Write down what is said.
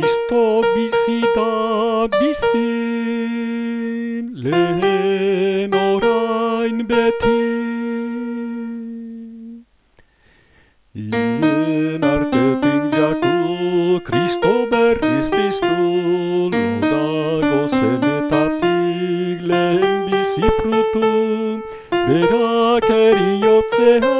Kristo bizi da bizin, lehen orain beti. Ien artetik jaku, Kristo berriz piztu, lodago zenetatik lehen bizi frutu, berak eriotzea.